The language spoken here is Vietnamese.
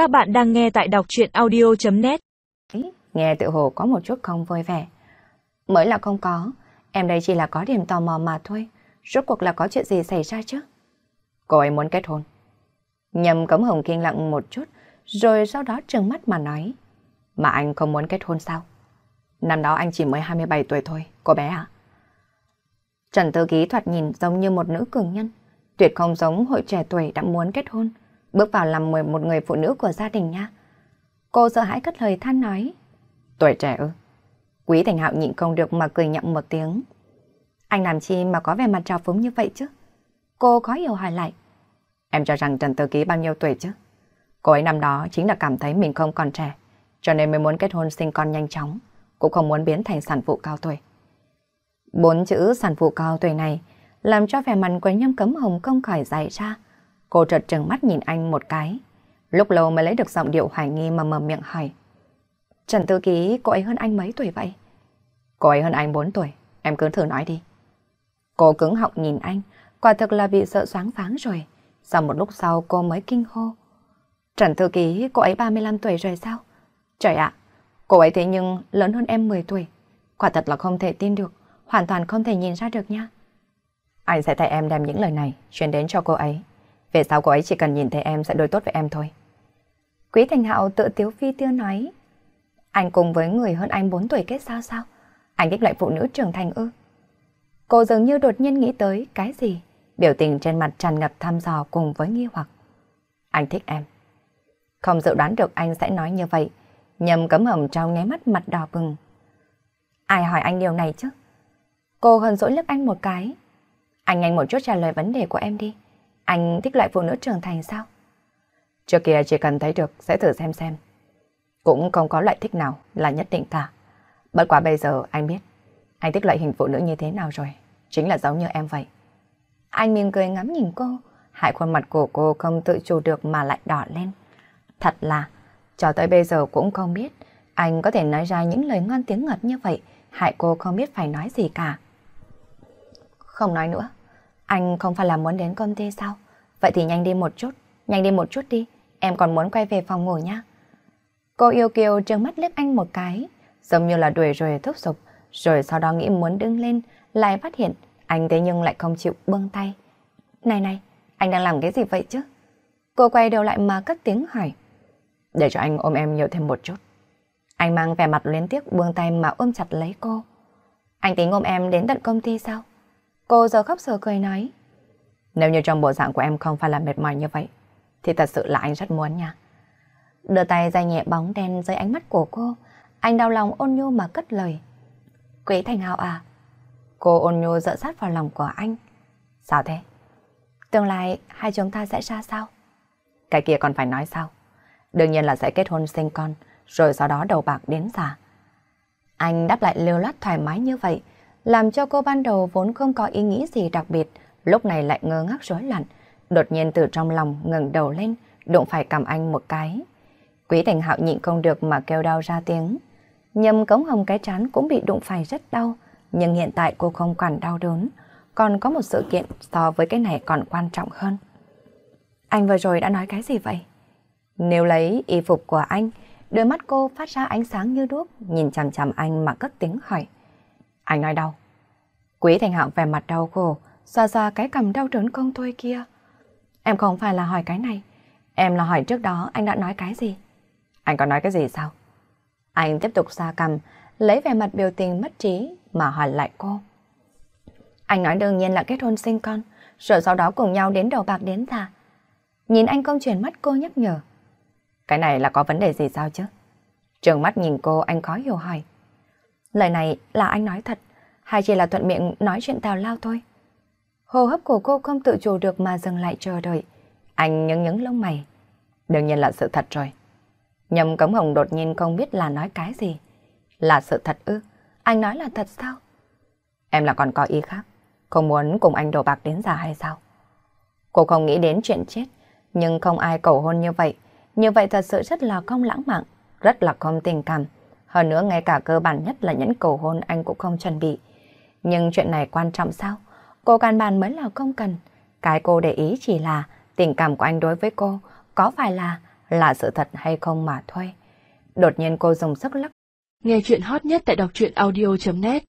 Các bạn đang nghe tại đọc chuyện audio.net Nghe tự hồ có một chút không vui vẻ. Mới là không có, em đây chỉ là có điểm tò mò mà thôi. Rốt cuộc là có chuyện gì xảy ra chứ? Cô ấy muốn kết hôn. Nhầm cấm hồng kinh lặng một chút, rồi sau đó trừng mắt mà nói. Mà anh không muốn kết hôn sao? Năm đó anh chỉ mới 27 tuổi thôi, cô bé ạ. Trần Tư Ký thoạt nhìn giống như một nữ cường nhân, tuyệt không giống hội trẻ tuổi đã muốn kết hôn, bước vào làm một người phụ nữ của gia đình nha. Cô sợ hãi cất lời than nói. Tuổi trẻ ư? Quý Thành Hạo nhịn không được mà cười nhậm một tiếng. Anh làm chi mà có vẻ mặt trào phúng như vậy chứ? Cô khó hiểu hỏi lại. Em cho rằng Trần Tư Ký bao nhiêu tuổi chứ? Cô ấy năm đó chính là cảm thấy mình không còn trẻ, cho nên mới muốn kết hôn sinh con nhanh chóng, cũng không muốn biến thành sản phụ cao tuổi. Bốn chữ sản phụ cao tuổi này làm cho vẻ mặt của nhâm cấm hồng không khỏi dày ra. Cô trợt trừng mắt nhìn anh một cái. Lúc lâu mới lấy được giọng điệu hoài nghi mà mở miệng hỏi. Trần Tư Ký, cô ấy hơn anh mấy tuổi vậy? Cô ấy hơn anh 4 tuổi, em cứ thử nói đi. Cô cứng họng nhìn anh, quả thực là bị sợ xoáng váng rồi. Sau một lúc sau cô mới kinh hô. Trần Thư Ký, cô ấy 35 tuổi rồi sao? Trời ạ, cô ấy thế nhưng lớn hơn em 10 tuổi. Quả thật là không thể tin được, hoàn toàn không thể nhìn ra được nha. Anh sẽ thay em đem những lời này truyền đến cho cô ấy. Về sau cô ấy chỉ cần nhìn thấy em sẽ đối tốt với em thôi. Quý Thành Hạo tự tiếu phi tiêu nói. Anh cùng với người hơn anh 4 tuổi kết sao sao? Anh thích loại phụ nữ trưởng thành ư? Cô dường như đột nhiên nghĩ tới cái gì? Biểu tình trên mặt tràn ngập thăm dò cùng với nghi hoặc. Anh thích em. Không dự đoán được anh sẽ nói như vậy. Nhầm cấm hầm trong nháy mắt mặt đỏ bừng. Ai hỏi anh điều này chứ? Cô hờn dỗi lướt anh một cái. Anh nhanh một chút trả lời vấn đề của em đi. Anh thích loại phụ nữ trưởng thành sao? Trước kia chỉ cần thấy được sẽ thử xem xem. Cũng không có loại thích nào là nhất định cả. Bất quá bây giờ anh biết anh thích loại hình phụ nữ như thế nào rồi. Chính là giống như em vậy. Anh mỉm cười ngắm nhìn cô. hại khuôn mặt của cô không tự chủ được mà lại đỏ lên. Thật là, cho tới bây giờ cũng không biết anh có thể nói ra những lời ngon tiếng ngọt như vậy. Hại cô không biết phải nói gì cả. Không nói nữa. Anh không phải là muốn đến công ty sao? Vậy thì nhanh đi một chút. Nhanh đi một chút đi. Em còn muốn quay về phòng ngủ nha. Cô yêu kiều trừng mắt liếc anh một cái. Giống như là đuổi rồi thúc giục. Rồi sau đó nghĩ muốn đứng lên. Lại phát hiện anh thế nhưng lại không chịu buông tay. Này này, anh đang làm cái gì vậy chứ? Cô quay đầu lại mà cất tiếng hỏi. Để cho anh ôm em nhiều thêm một chút. Anh mang vẻ mặt liên tiếc buông tay mà ôm chặt lấy cô. Anh tính ôm em đến tận công ty sao? Cô giờ khóc giờ cười nói. Nếu như trong bộ dạng của em không phải là mệt mỏi như vậy, thì thật sự là anh rất muốn nha. Đưa tay ra nhẹ bóng đen dưới ánh mắt của cô, anh đau lòng ôn nhu mà cất lời. Quý Thành Hào à? Cô ôn nhu dựa sát vào lòng của anh. Sao thế? Tương lai hai chúng ta sẽ ra sao? Cái kia còn phải nói sao? Đương nhiên là sẽ kết hôn sinh con, rồi sau đó đầu bạc đến già. Anh đáp lại lưu loát thoải mái như vậy, làm cho cô ban đầu vốn không có ý nghĩ gì đặc biệt, lúc này lại ngơ ngác rối loạn, đột nhiên từ trong lòng ngẩng đầu lên, đụng phải cầm anh một cái. Quý Thành Hạo nhịn không được mà kêu đau ra tiếng. Nhầm cống hồng cái chán cũng bị đụng phải rất đau, nhưng hiện tại cô không quản đau đớn, còn có một sự kiện so với cái này còn quan trọng hơn. Anh vừa rồi đã nói cái gì vậy? Nếu lấy y phục của anh, đôi mắt cô phát ra ánh sáng như đuốc, nhìn chằm chằm anh mà cất tiếng hỏi. Anh nói đau. Quý Thành Hạo vẻ mặt đau khổ, xoa xoa cái cầm đau đớn không thôi kia. Em không phải là hỏi cái này, em là hỏi trước đó anh đã nói cái gì. Anh có nói cái gì sao? Anh tiếp tục xa cầm, lấy vẻ mặt biểu tình mất trí mà hỏi lại cô. Anh nói đương nhiên là kết hôn sinh con, rồi sau đó cùng nhau đến đầu bạc đến già. Nhìn anh công chuyển mắt cô nhắc nhở. Cái này là có vấn đề gì sao chứ? Trường mắt nhìn cô anh khó hiểu hỏi. Lời này là anh nói thật, hay chỉ là thuận miệng nói chuyện tào lao thôi? Hô hấp của cô không tự chủ được mà dừng lại chờ đợi. Anh nhấn nhấn lông mày. Đương nhiên là sự thật rồi. Nhầm cống hồng đột nhiên không biết là nói cái gì. Là sự thật ư? Anh nói là thật sao? Em là còn có ý khác. Không muốn cùng anh đổ bạc đến già hay sao? Cô không nghĩ đến chuyện chết. Nhưng không ai cầu hôn như vậy. Như vậy thật sự rất là không lãng mạn. Rất là không tình cảm. Hơn nữa ngay cả cơ bản nhất là nhẫn cầu hôn anh cũng không chuẩn bị. Nhưng chuyện này quan trọng sao? Cô căn bản mới là không cần. Cái cô để ý chỉ là tình cảm của anh đối với cô có phải là là sự thật hay không mà thôi. Đột nhiên cô dùng sức lắc. Nghe chuyện hot nhất tại đọc truyện audio.net